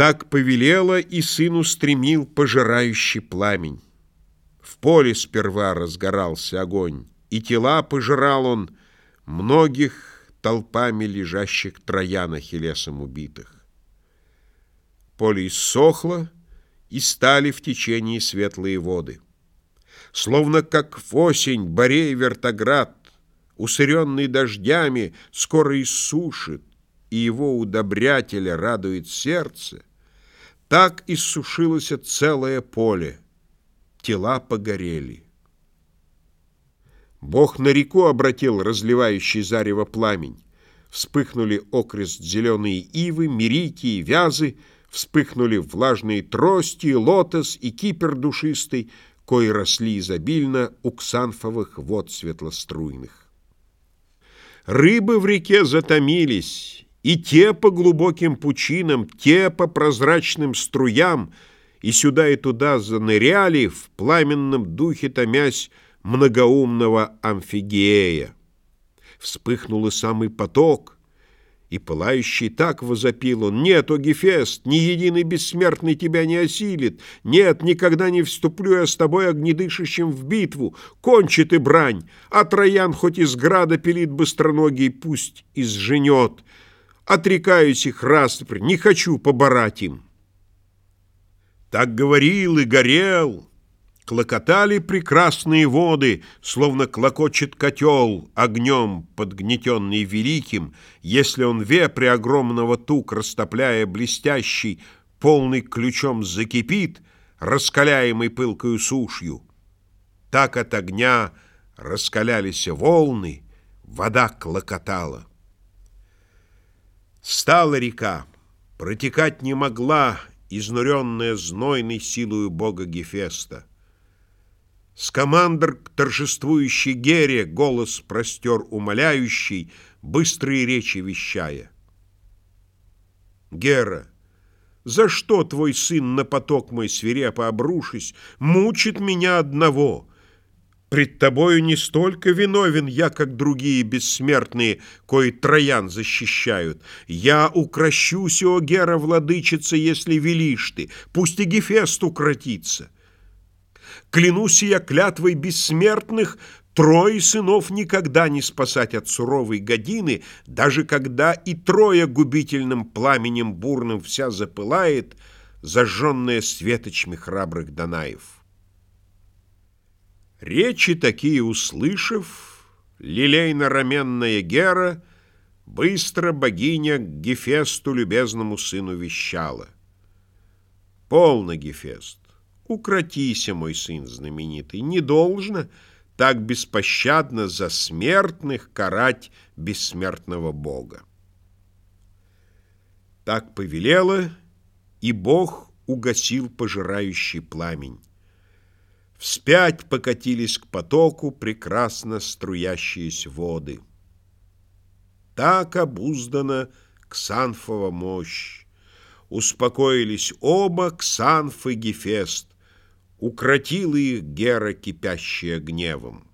Так повелела и сын устремил пожирающий пламень. В поле сперва разгорался огонь, и тела пожирал он многих толпами лежащих троян Ахиллесом убитых. Поле иссохло, и стали в течении светлые воды. Словно как в осень Борей Вертоград, усыренный дождями, скоро иссушит, и его удобрятеля радует сердце, так иссушилось целое поле, тела погорели. Бог на реку обратил разливающий зарево пламень. Вспыхнули окрест зеленые ивы, мерики вязы, вспыхнули влажные трости, лотос и кипер душистый, кои росли изобильно у ксанфовых вод светлоструйных. Рыбы в реке затомились, и те по глубоким пучинам, те по прозрачным струям, и сюда и туда заныряли, в пламенном духе томясь многоумного амфигея. Вспыхнул и самый поток — и пылающий так возопил он, «Нет, о Гефест, ни единый бессмертный тебя не осилит! Нет, никогда не вступлю я с тобой огнедышащим в битву! Кончи ты брань, а Троян хоть из града пилит быстроногий, пусть изженет! Отрекаюсь их распри, не хочу поборать им!» Так говорил и горел, Клокотали прекрасные воды, Словно клокочет котел, огнем подгнетенный великим, Если он вепри огромного тук, растопляя блестящий, Полный ключом закипит, раскаляемый пылкою сушью. Так от огня раскалялись волны, вода клокотала. Стала река, протекать не могла, изнуренная знойной силою бога Гефеста. Скомандр к торжествующей Гере голос простер умоляющий, быстрые речи вещая. Гера, за что твой сын на поток мой свирепо обрушись, мучит меня одного? Пред тобою не столько виновен я, как другие бессмертные, кои троян защищают. Я укращусь, о Гера, владычица, если велишь ты, пусть и Гефест укротится. Клянусь я клятвой бессмертных, Трое сынов никогда не спасать от суровой годины, Даже когда и трое губительным пламенем бурным вся запылает, Зажженная светочами храбрых Данаев. Речи такие услышав, Лилейно-раменная Гера Быстро богиня к Гефесту любезному сыну вещала. Полно, Гефест, Укротися, мой сын знаменитый, не должно так беспощадно за смертных карать бессмертного Бога. Так повелело, и Бог угасил пожирающий пламень. Вспять покатились к потоку прекрасно струящиеся воды. Так обуздана Ксанфова мощь. Успокоились оба Ксанф и Гефест, Укротила их Гера, кипящая гневом.